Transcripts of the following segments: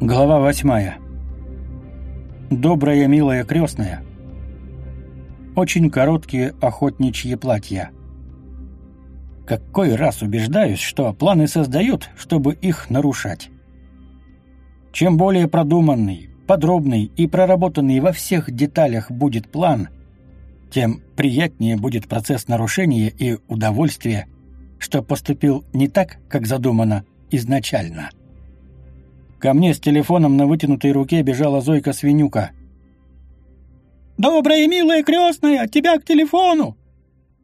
Глава восьмая. Добрая, милая крестная. Очень короткие охотничьи платья. Какой раз убеждаюсь, что планы создают, чтобы их нарушать. Чем более продуманный, подробный и проработанный во всех деталях будет план, тем приятнее будет процесс нарушения и удовольствия, что поступил не так, как задумано изначально. Ко мне с телефоном на вытянутой руке бежала Зойка Свинюка. «Добрая и милая крестная, тебя к телефону!»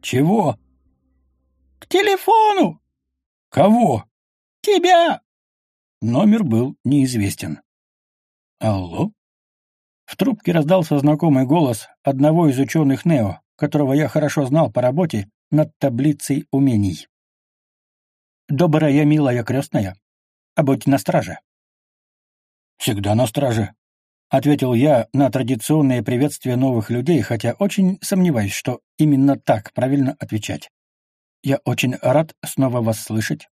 «Чего?» «К телефону!» «Кого?» «Тебя!» Номер был неизвестен. «Алло?» В трубке раздался знакомый голос одного из ученых Нео, которого я хорошо знал по работе над таблицей умений. «Добрая, милая крестная, а будь на страже. «Всегда на страже», — ответил я на традиционное приветствие новых людей, хотя очень сомневаюсь, что именно так правильно отвечать. «Я очень рад снова вас слышать.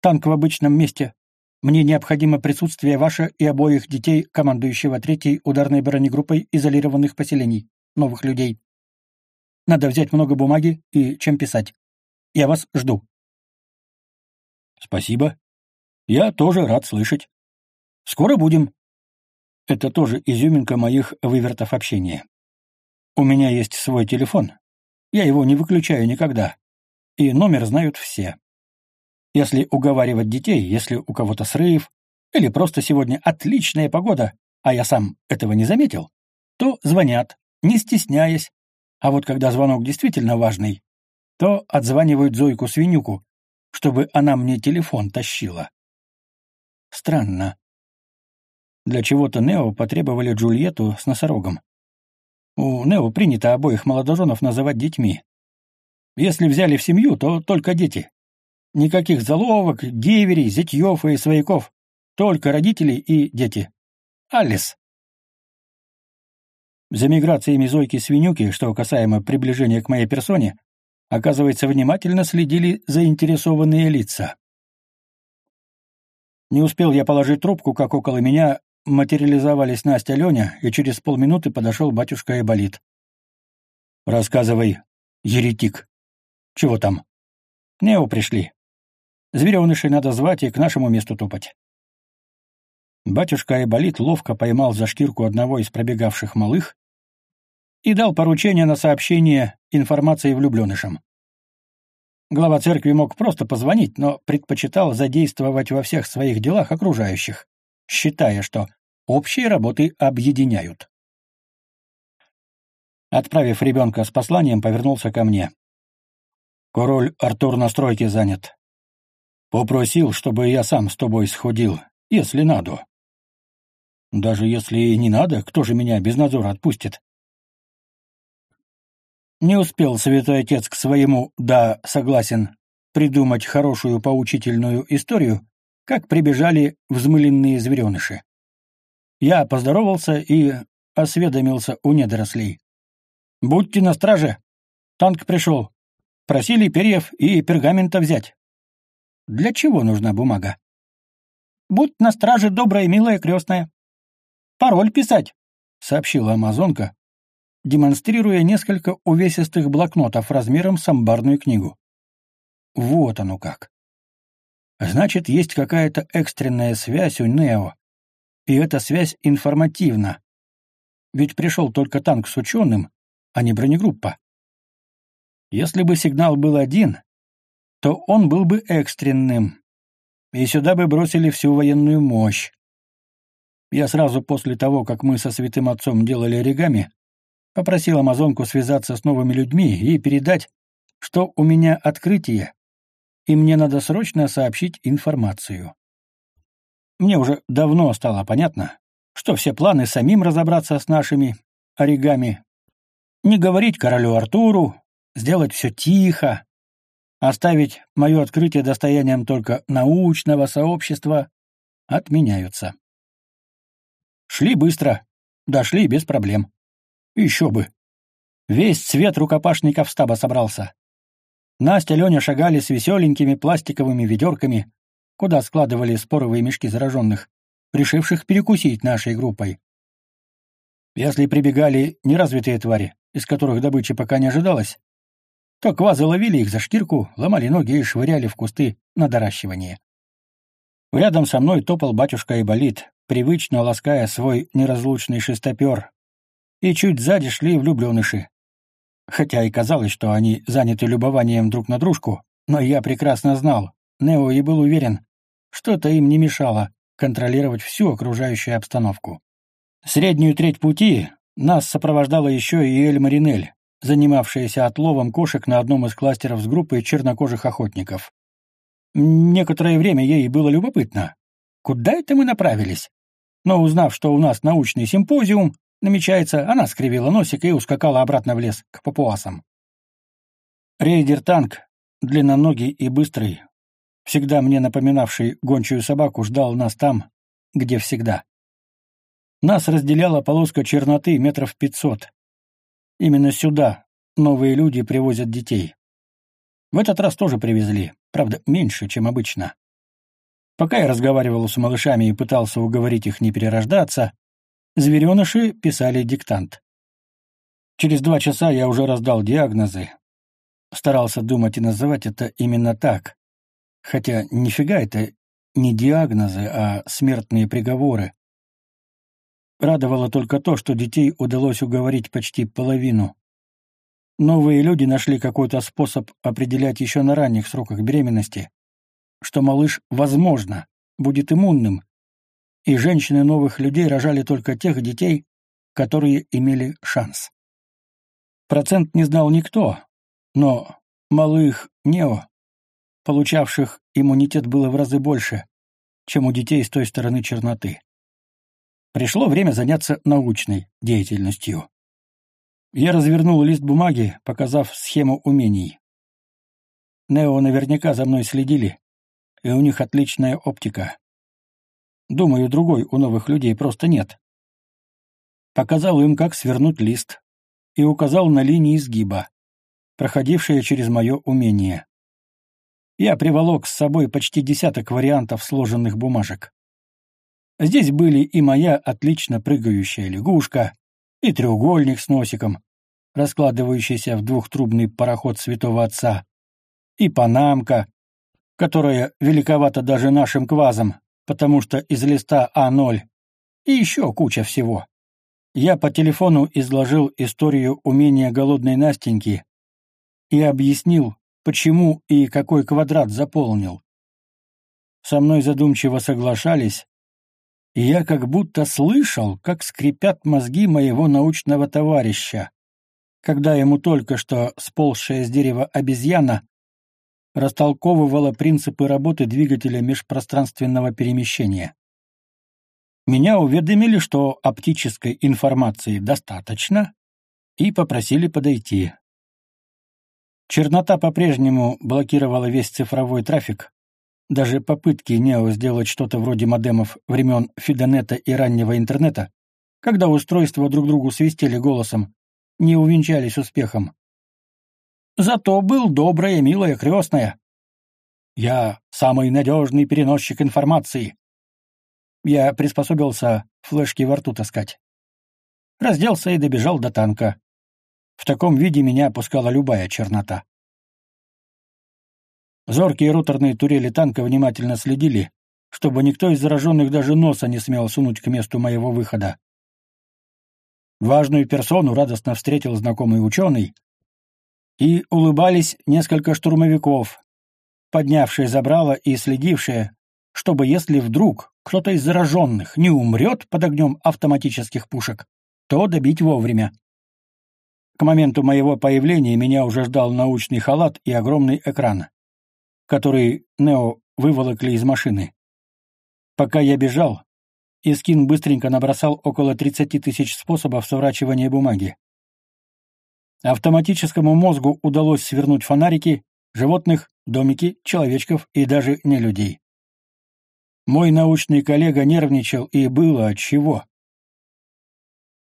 Танк в обычном месте. Мне необходимо присутствие ваше и обоих детей, командующего третьей ударной бронегруппой изолированных поселений, новых людей. Надо взять много бумаги и чем писать. Я вас жду». «Спасибо. Я тоже рад слышать». Скоро будем. Это тоже изюминка моих вывертов общения. У меня есть свой телефон. Я его не выключаю никогда. И номер знают все. Если уговаривать детей, если у кого-то срыв, или просто сегодня отличная погода, а я сам этого не заметил, то звонят, не стесняясь. А вот когда звонок действительно важный, то отзванивают Зойку Свинюку, чтобы она мне телефон тащила. Странно. Для чего-то Нео потребовали Джульетту с носорогом. У Нео принято обоих молодоженов называть детьми. Если взяли в семью, то только дети. Никаких заловок, деверей, зятьев и свояков. Только родители и дети. Алис. За миграциями Зойки-свинюки, что касаемо приближения к моей персоне, оказывается, внимательно следили заинтересованные лица. Не успел я положить трубку, как около меня материализовались Настя Леня, и через полминуты подошел батюшка Эболит. «Рассказывай, еретик. Чего там?» «Нео пришли. Зверенышей надо звать и к нашему месту топать». Батюшка Эболит ловко поймал за шкирку одного из пробегавших малых и дал поручение на сообщение информации влюбленышам. Глава церкви мог просто позвонить, но предпочитал задействовать во всех своих делах окружающих, считая, что общие работы объединяют. Отправив ребенка с посланием, повернулся ко мне. «Король Артур на стройке занят. Попросил, чтобы я сам с тобой сходил, если надо. Даже если и не надо, кто же меня без надзора отпустит?» Не успел святой отец к своему «да, согласен» придумать хорошую поучительную историю, как прибежали взмыленные звереныши. Я поздоровался и осведомился у недорослей. «Будьте на страже. Танк пришел. Просили перьев и пергамента взять». «Для чего нужна бумага?» «Будь на страже, добрая, милая крестная. Пароль писать», — сообщила амазонка, демонстрируя несколько увесистых блокнотов размером с амбарную книгу. Вот оно как. Значит, есть какая-то экстренная связь у Нео, и эта связь информативна. Ведь пришел только танк с ученым, а не бронегруппа. Если бы сигнал был один, то он был бы экстренным, и сюда бы бросили всю военную мощь. Я сразу после того, как мы со святым отцом делали оригами, попросил амазонку связаться с новыми людьми и передать, что у меня открытие, и мне надо срочно сообщить информацию. Мне уже давно стало понятно, что все планы самим разобраться с нашими оригами, не говорить королю Артуру, сделать все тихо, оставить мое открытие достоянием только научного сообщества, отменяются. Шли быстро, дошли без проблем. Еще бы. Весь цвет рукопашников стаба собрался. Настя и Леня шагали с веселенькими пластиковыми ведерками, куда складывали споровые мешки зараженных, решивших перекусить нашей группой. Если прибегали неразвитые твари, из которых добычи пока не ожидалось, то квазы ловили их за шкирку, ломали ноги и швыряли в кусты на доращивание. Рядом со мной топал батюшка Айболит, привычно лаская свой неразлучный шестопер, и чуть сзади шли влюбленыши. Хотя и казалось, что они заняты любованием друг на дружку, но я прекрасно знал, Нео и был уверен, что это им не мешало контролировать всю окружающую обстановку. Среднюю треть пути нас сопровождала еще и Эль Маринель, занимавшаяся отловом кошек на одном из кластеров с группой чернокожих охотников. Некоторое время ей было любопытно, куда это мы направились. Но узнав, что у нас научный симпозиум намечается, она скривила носик и ускакала обратно в лес, к папуасам. Рейдер-танк, длинноногий и быстрый, всегда мне напоминавший гончую собаку, ждал нас там, где всегда. Нас разделяла полоска черноты метров пятьсот. Именно сюда новые люди привозят детей. В этот раз тоже привезли, правда, меньше, чем обычно. Пока я разговаривал с малышами и пытался уговорить их не перерождаться, звереныши писали диктант. Через два часа я уже раздал диагнозы. Старался думать и называть это именно так. Хотя нифига это не диагнозы, а смертные приговоры. Радовало только то, что детей удалось уговорить почти половину. Новые люди нашли какой-то способ определять еще на ранних сроках беременности, что малыш, возможно, будет иммунным, и женщины новых людей рожали только тех детей, которые имели шанс. Процент не знал никто, но малых нео, получавших иммунитет, было в разы больше, чем у детей с той стороны черноты. Пришло время заняться научной деятельностью. Я развернул лист бумаги, показав схему умений. Нео наверняка за мной следили, и у них отличная оптика. Думаю, другой у новых людей просто нет. Показал им, как свернуть лист, и указал на линии изгиба, проходившие через мое умение. Я приволок с собой почти десяток вариантов сложенных бумажек. Здесь были и моя отлично прыгающая лягушка, и треугольник с носиком, раскладывающийся в двухтрубный пароход святого отца, и панамка, которая великовата даже нашим квазам, потому что из листа А0, и еще куча всего. Я по телефону изложил историю умения голодной Настеньки и объяснил, почему и какой квадрат заполнил. Со мной задумчиво соглашались, и я как будто слышал, как скрипят мозги моего научного товарища, когда ему только что сползшая с дерева обезьяна растолковывала принципы работы двигателя межпространственного перемещения. Меня уведомили, что оптической информации достаточно, и попросили подойти. Чернота по-прежнему блокировала весь цифровой трафик, даже попытки Нео сделать что-то вроде модемов времен Фидонета и раннего интернета, когда устройства друг другу свистели голосом, не увенчались успехом. Зато был добрая, милая крестная. Я самый надежный переносчик информации. Я приспособился флешки во рту таскать. Разделся и добежал до танка. В таком виде меня опускала любая чернота. Зоркие роторные турели танка внимательно следили, чтобы никто из зараженных даже носа не смел сунуть к месту моего выхода. Важную персону радостно встретил знакомый ученый, и улыбались несколько штурмовиков, поднявшие забрало и следившие, чтобы если вдруг кто-то из зараженных не умрет под огнем автоматических пушек, то добить вовремя. К моменту моего появления меня уже ждал научный халат и огромный экран который Нео выволокли из машины. Пока я бежал, Искин быстренько набросал около 30 тысяч способов сворачивания бумаги. Автоматическому мозгу удалось свернуть фонарики, животных, домики, человечков и даже не людей. Мой научный коллега нервничал, и было от чего.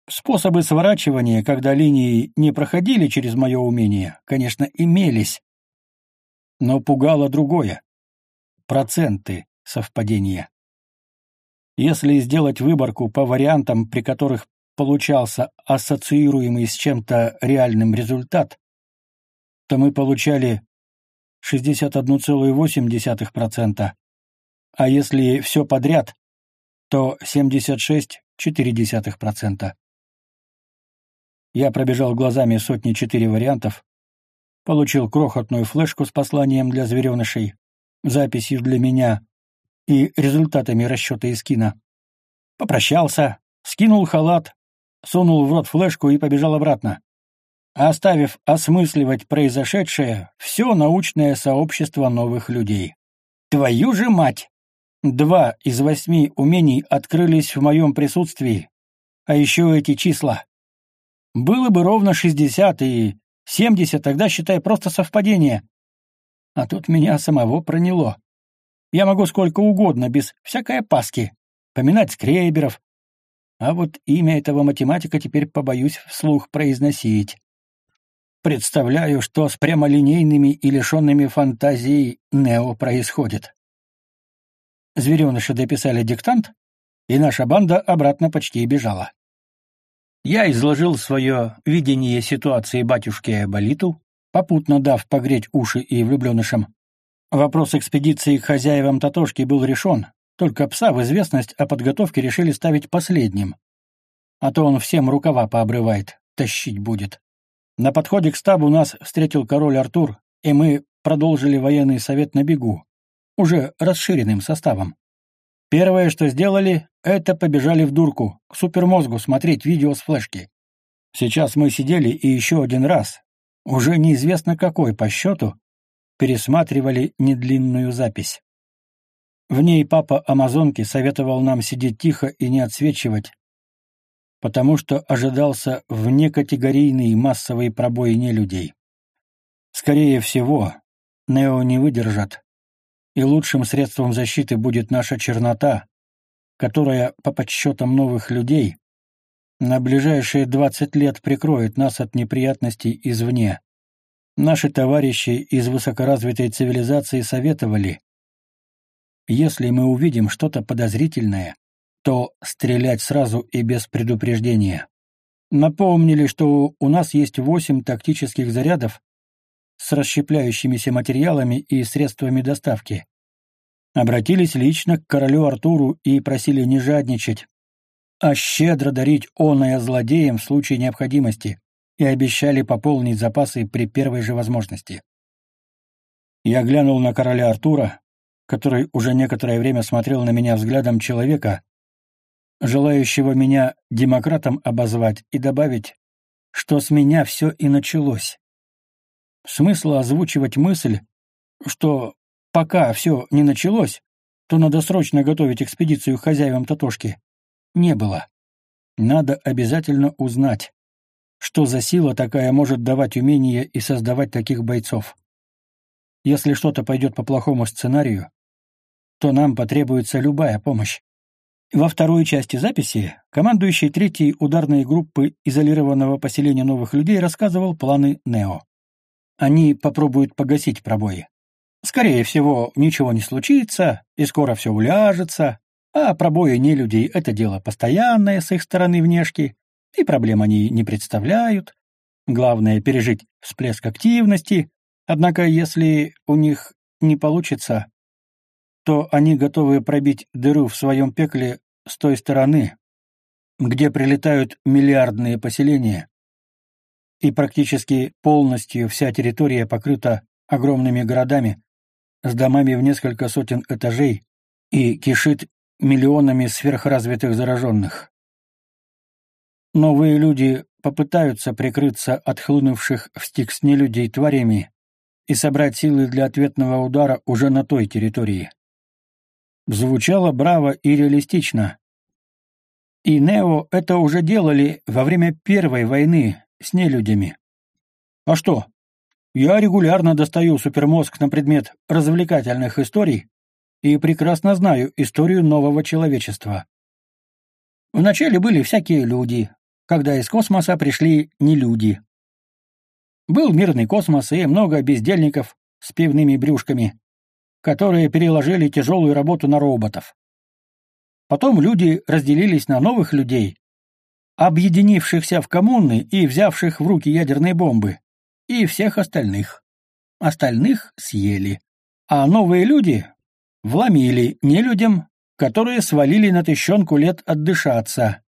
Способы сворачивания, когда линии не проходили через мое умение, конечно, имелись, но пугало другое — проценты совпадения. Если сделать выборку по вариантам, при которых получался ассоциируемый с чем-то реальным результат, то мы получали 61,8%, а если все подряд, то 76,4%. Я пробежал глазами сотни-четыре вариантов, получил крохотную флешку с посланием для зверенышей, записью для меня и результатами расчета из кино. Попрощался, скинул халат, сунул в рот флешку и побежал обратно, оставив осмысливать произошедшее все научное сообщество новых людей. Твою же мать! Два из восьми умений открылись в моем присутствии, а еще эти числа. Было бы ровно шестьдесят и семьдесят, тогда, считай, просто совпадение. А тут меня самого проняло. Я могу сколько угодно, без всякой опаски, поминать скрейберов, а вот имя этого математика теперь побоюсь вслух произносить. Представляю, что с прямолинейными и лишенными фантазии Нео происходит. Звереныши дописали диктант, и наша банда обратно почти бежала. Я изложил свое видение ситуации батюшке Айболиту, попутно дав погреть уши и влюбленышам. Вопрос экспедиции к хозяевам Татошки был решен, только пса в известность о подготовке решили ставить последним. А то он всем рукава пообрывает, тащить будет. На подходе к стабу нас встретил король Артур, и мы продолжили военный совет на бегу, уже расширенным составом. Первое, что сделали, это побежали в дурку, к супермозгу смотреть видео с флешки. Сейчас мы сидели и еще один раз, уже неизвестно какой по счету, пересматривали недлинную запись. В ней папа Амазонки советовал нам сидеть тихо и не отсвечивать, потому что ожидался внекатегорийный массовый пробой нелюдей. Скорее всего, Нео не выдержат, и лучшим средством защиты будет наша чернота, которая, по подсчетам новых людей, на ближайшие двадцать лет прикроет нас от неприятностей извне. Наши товарищи из высокоразвитой цивилизации советовали, если мы увидим что-то подозрительное, то стрелять сразу и без предупреждения. Напомнили, что у нас есть восемь тактических зарядов с расщепляющимися материалами и средствами доставки. Обратились лично к королю Артуру и просили не жадничать, а щедро дарить оное злодеям в случае необходимости и обещали пополнить запасы при первой же возможности. Я глянул на короля Артура, который уже некоторое время смотрел на меня взглядом человека, желающего меня демократом обозвать и добавить, что с меня все и началось. Смысла озвучивать мысль, что пока все не началось, то надо срочно готовить экспедицию к хозяевам Татошки, не было. Надо обязательно узнать, что за сила такая может давать умение и создавать таких бойцов. Если что-то пойдет по плохому сценарию, то нам потребуется любая помощь. Во второй части записи командующий третьей ударной группы изолированного поселения новых людей рассказывал планы Нео. Они попробуют погасить пробои. Скорее всего, ничего не случится, и скоро все уляжется, а пробои не людей — это дело постоянное с их стороны внешки, и проблем они не представляют. Главное — пережить всплеск активности, однако если у них не получится, то они готовы пробить дыру в своем пекле с той стороны, где прилетают миллиардные поселения, и практически полностью вся территория покрыта огромными городами с домами в несколько сотен этажей и кишит миллионами сверхразвитых зараженных. Новые люди попытаются прикрыться от хлынувших в стикс нелюдей тварями и собрать силы для ответного удара уже на той территории. Звучало браво и реалистично. И Нео это уже делали во время Первой войны с нелюдями. А что? Я регулярно достаю супермозг на предмет развлекательных историй и прекрасно знаю историю нового человечества. Вначале были всякие люди, когда из космоса пришли не люди. Был мирный космос и много бездельников с пивными брюшками которые переложили тяжелую работу на роботов. Потом люди разделились на новых людей, объединившихся в коммуны и взявших в руки ядерные бомбы, и всех остальных. Остальных съели. А новые люди вломили нелюдям, которые свалили на тыщенку лет отдышаться.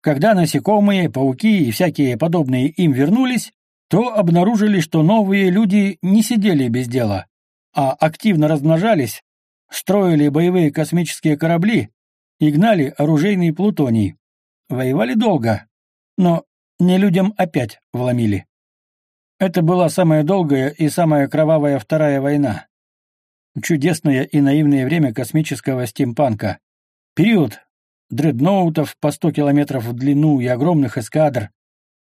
Когда насекомые, пауки и всякие подобные им вернулись, то обнаружили, что новые люди не сидели без дела, а активно размножались, строили боевые космические корабли и гнали оружейный плутоний. Воевали долго, но не людям опять вломили. Это была самая долгая и самая кровавая Вторая война. Чудесное и наивное время космического стимпанка. Период дредноутов по сто километров в длину и огромных эскадр.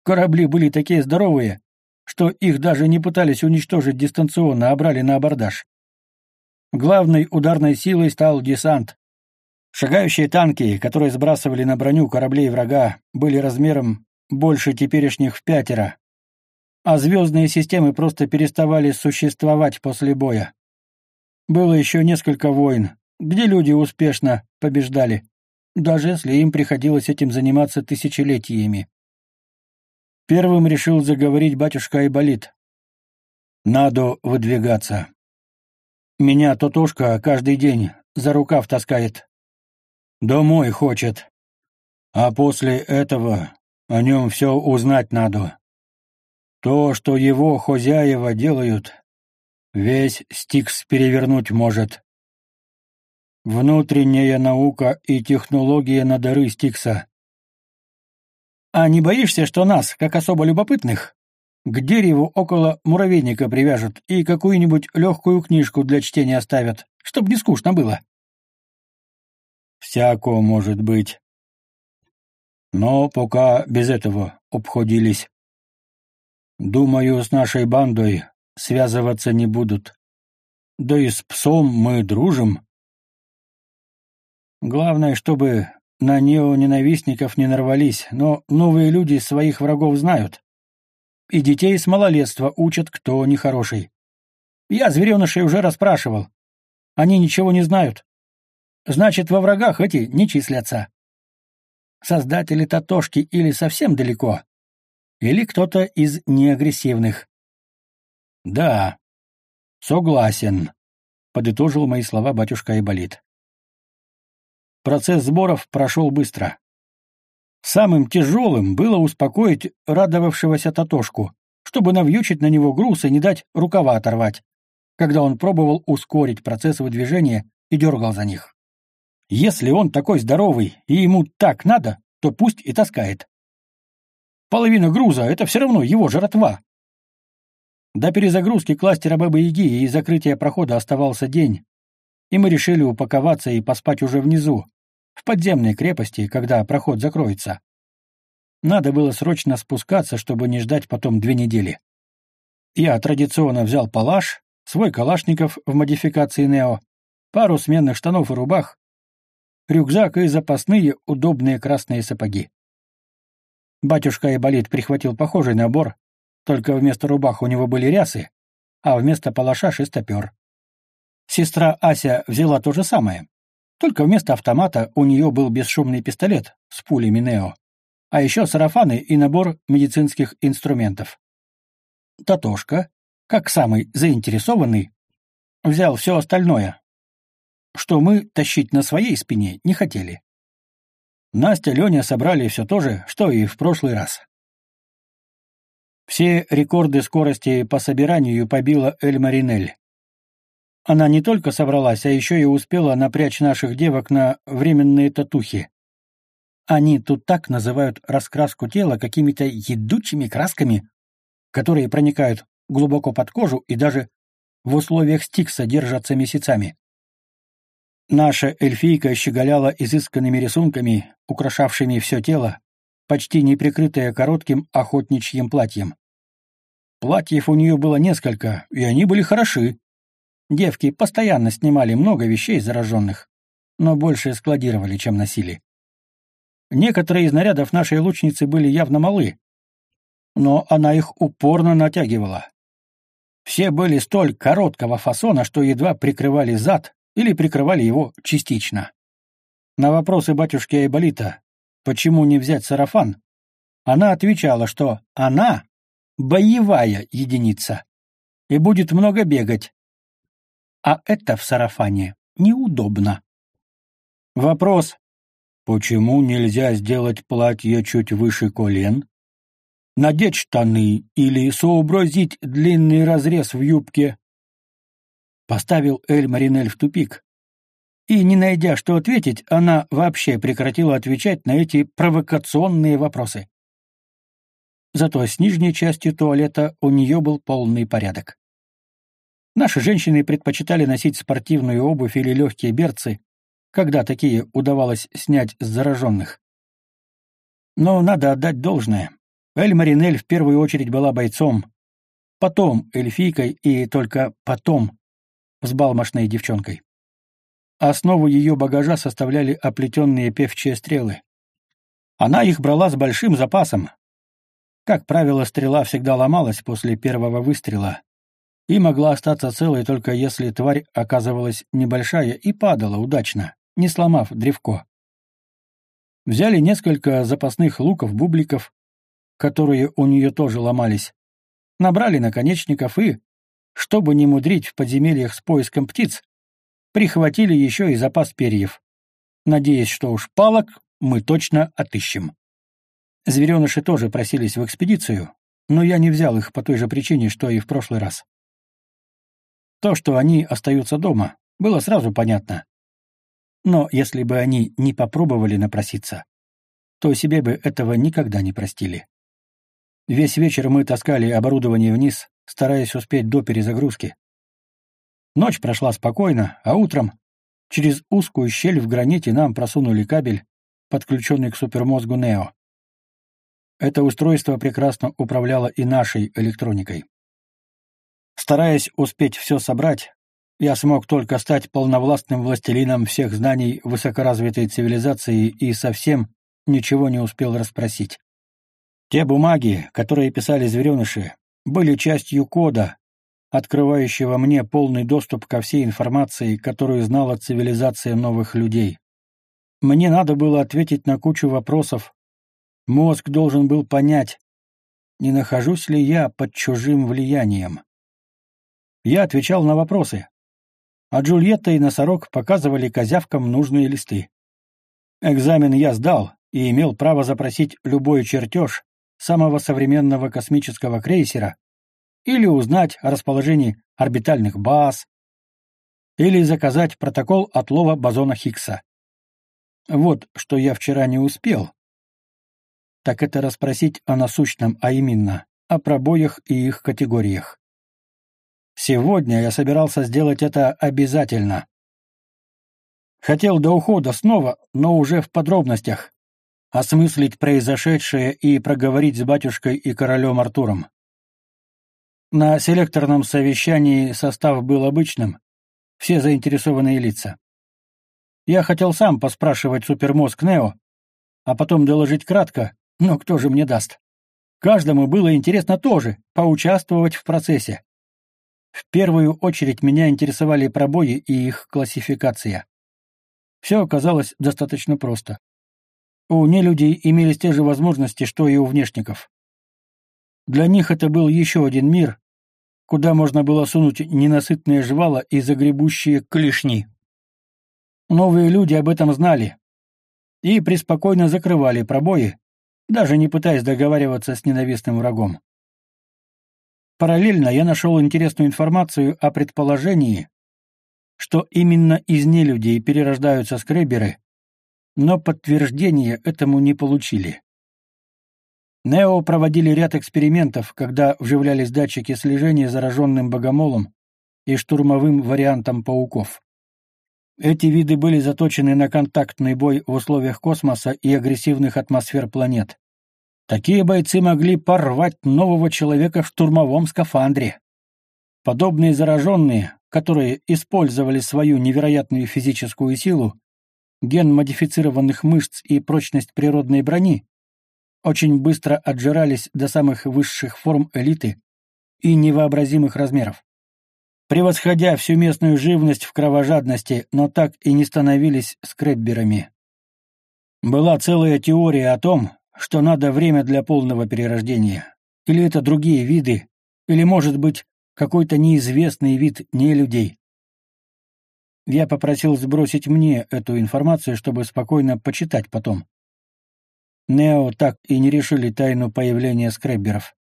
Корабли были такие здоровые, что их даже не пытались уничтожить дистанционно, а брали на абордаж. Главной ударной силой стал десант. Шагающие танки, которые сбрасывали на броню кораблей врага, были размером больше теперешних в пятеро, а звездные системы просто переставали существовать после боя. Было еще несколько войн, где люди успешно побеждали, даже если им приходилось этим заниматься тысячелетиями. Первым решил заговорить батюшка Айболит. «Надо выдвигаться. Меня Тотошка каждый день за рукав таскает. Домой хочет. А после этого о нем все узнать надо. То, что его хозяева делают, весь Стикс перевернуть может. Внутренняя наука и технология на дары Стикса. А не боишься, что нас, как особо любопытных, к дереву около муравейника привяжут и какую-нибудь легкую книжку для чтения оставят, чтоб не скучно было? Всяко может быть. Но пока без этого обходились. Думаю, с нашей бандой связываться не будут. Да и с псом мы дружим. Главное, чтобы на неоненавистников не нарвались, но новые люди своих врагов знают. И детей с малолетства учат, кто нехороший. Я зверенышей уже расспрашивал. Они ничего не знают. Значит, во врагах эти не числятся. Создатели Татошки или совсем далеко, или кто-то из неагрессивных. Да, согласен, подытожил мои слова батюшка Айболит. Процесс сборов прошел быстро. Самым тяжелым было успокоить радовавшегося Татошку, чтобы навьючить на него груз и не дать рукава оторвать, когда он пробовал ускорить процесс выдвижения и дергал за них. Если он такой здоровый и ему так надо, то пусть и таскает. Половина груза — это все равно его жратва. До перезагрузки кластера Бабы-Яги и закрытия прохода оставался день, и мы решили упаковаться и поспать уже внизу, в подземной крепости, когда проход закроется. Надо было срочно спускаться, чтобы не ждать потом две недели. Я традиционно взял палаш, свой калашников в модификации «Нео», пару сменных штанов и рубах, рюкзак и запасные удобные красные сапоги. Батюшка Иболит прихватил похожий набор, только вместо рубах у него были рясы, а вместо палаша — шестопер. Сестра Ася взяла то же самое. Только вместо автомата у нее был бесшумный пистолет с пулями Нео, а еще сарафаны и набор медицинских инструментов. Татошка, как самый заинтересованный, взял все остальное, что мы тащить на своей спине не хотели. Настя, Леня собрали все то же, что и в прошлый раз. Все рекорды скорости по собиранию побила Эль Маринель. Она не только собралась, а еще и успела напрячь наших девок на временные татухи. Они тут так называют раскраску тела какими-то едучими красками, которые проникают глубоко под кожу и даже в условиях стикса держатся месяцами. Наша эльфийка щеголяла изысканными рисунками, украшавшими все тело, почти не прикрытое коротким охотничьим платьем. Платьев у нее было несколько, и они были хороши. Девки постоянно снимали много вещей зараженных, но больше складировали, чем носили. Некоторые из нарядов нашей лучницы были явно малы, но она их упорно натягивала. Все были столь короткого фасона, что едва прикрывали зад или прикрывали его частично. На вопросы батюшки Айболита, почему не взять сарафан, она отвечала, что она — боевая единица и будет много бегать. А это в сарафане неудобно. Вопрос, почему нельзя сделать платье чуть выше колен, надеть штаны или сообразить длинный разрез в юбке, поставил Эль Маринель в тупик. И, не найдя что ответить, она вообще прекратила отвечать на эти провокационные вопросы. Зато с нижней частью туалета у нее был полный порядок. Наши женщины предпочитали носить спортивную обувь или легкие берцы, когда такие удавалось снять с зараженных. Но надо отдать должное. Эль Маринель в первую очередь была бойцом, потом эльфийкой и только потом взбалмошной девчонкой. Основу ее багажа составляли оплетенные певчие стрелы. Она их брала с большим запасом. Как правило, стрела всегда ломалась после первого выстрела и могла остаться целой только если тварь оказывалась небольшая и падала удачно, не сломав древко. Взяли несколько запасных луков-бубликов, которые у нее тоже ломались, набрали наконечников и, чтобы не мудрить в подземельях с поиском птиц, прихватили еще и запас перьев, надеясь, что уж палок мы точно отыщем. Звереныши тоже просились в экспедицию, но я не взял их по той же причине, что и в прошлый раз. То, что они остаются дома, было сразу понятно. Но если бы они не попробовали напроситься, то себе бы этого никогда не простили. Весь вечер мы таскали оборудование вниз, стараясь успеть до перезагрузки. Ночь прошла спокойно, а утром через узкую щель в граните нам просунули кабель, подключенный к супермозгу Нео. Это устройство прекрасно управляло и нашей электроникой. Стараясь успеть все собрать, я смог только стать полновластным властелином всех знаний высокоразвитой цивилизации и совсем ничего не успел расспросить. Те бумаги, которые писали звереныши, были частью кода, открывающего мне полный доступ ко всей информации, которую знала цивилизация новых людей. Мне надо было ответить на кучу вопросов. Мозг должен был понять, не нахожусь ли я под чужим влиянием. Я отвечал на вопросы, а Джульетта и Носорог показывали козявкам нужные листы. Экзамен я сдал и имел право запросить любой чертеж самого современного космического крейсера, или узнать о расположении орбитальных баз, или заказать протокол отлова бозона Хиггса. Вот что я вчера не успел. Так это расспросить о насущном, а именно о пробоях и их категориях. Сегодня я собирался сделать это обязательно. Хотел до ухода снова, но уже в подробностях, осмыслить произошедшее и проговорить с батюшкой и королем Артуром. На селекторном совещании состав был обычным, все заинтересованные лица. Я хотел сам поспрашивать супермозг Нео, а потом доложить кратко, но кто же мне даст? Каждому было интересно тоже поучаствовать в процессе. В первую очередь меня интересовали пробои и их классификация. Все оказалось достаточно просто. У нелюдей имелись те же возможности, что и у внешников. Для них это был еще один мир, куда можно было сунуть ненасытные жвала и загребущие клешни. Новые люди об этом знали и преспокойно закрывали пробои, даже не пытаясь договариваться с ненавистным врагом. Параллельно я нашел интересную информацию о предположении, что именно из нелюдей перерождаются скреберы, но подтверждения этому не получили. Нео проводили ряд экспериментов, когда вживлялись датчики слежения зараженным богомолом и штурмовым вариантом пауков. Эти виды были заточены на контактный бой в условиях космоса и агрессивных атмосфер планет. Такие бойцы могли порвать нового человека в штурмовом скафандре. Подобные зараженные, которые использовали свою невероятную физическую силу, ген модифицированных мышц и прочность природной брони, очень быстро отжирались до самых высших форм элиты и невообразимых размеров. Превосходя всю местную живность в кровожадности, но так и не становились скребберами. Была целая теория о том, что надо время для полного перерождения. Или это другие виды, или, может быть, какой-то неизвестный вид нелюдей. Я попросил сбросить мне эту информацию, чтобы спокойно почитать потом. Нео так и не решили тайну появления скребберов.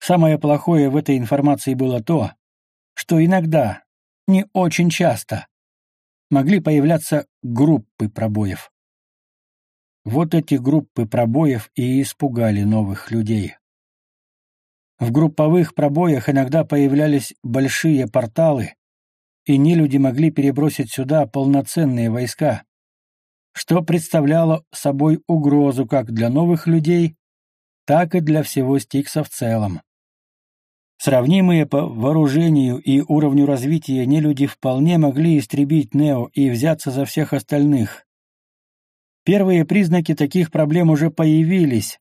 Самое плохое в этой информации было то, что иногда, не очень часто, могли появляться группы пробоев. Вот эти группы пробоев и испугали новых людей. В групповых пробоях иногда появлялись большие порталы, и нелюди могли перебросить сюда полноценные войска, что представляло собой угрозу как для новых людей, так и для всего Стикса в целом. Сравнимые по вооружению и уровню развития нелюди вполне могли истребить Нео и взяться за всех остальных. Первые признаки таких проблем уже появились,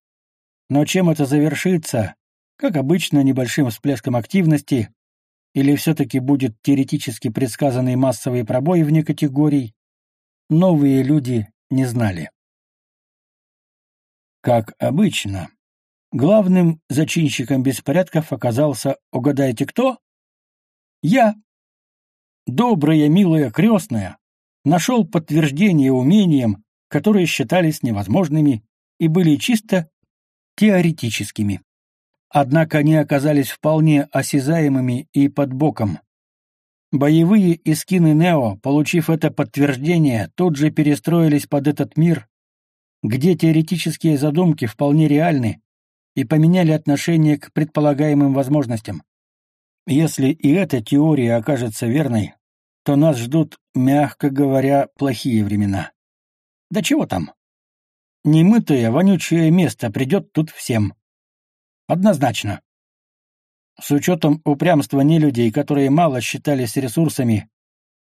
но чем это завершится, как обычно, небольшим всплеском активности, или все-таки будет теоретически предсказанный массовый пробой вне категорий, новые люди не знали. Как обычно, главным зачинщиком беспорядков оказался, угадайте кто? Я. Добрая, милая крестная, нашел подтверждение умениям, которые считались невозможными и были чисто теоретическими. Однако они оказались вполне осязаемыми и под боком. Боевые искины Нео, получив это подтверждение, тут же перестроились под этот мир, где теоретические задумки вполне реальны, и поменяли отношение к предполагаемым возможностям. Если и эта теория окажется верной, то нас ждут, мягко говоря, плохие времена. Да чего там? Немытое, вонючее место придет тут всем. Однозначно. С учетом упрямства нелюдей, которые мало считались ресурсами,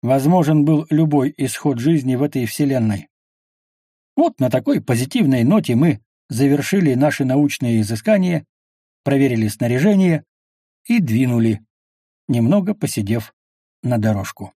возможен был любой исход жизни в этой вселенной. Вот на такой позитивной ноте мы завершили наши научные изыскания, проверили снаряжение и двинули, немного посидев на дорожку.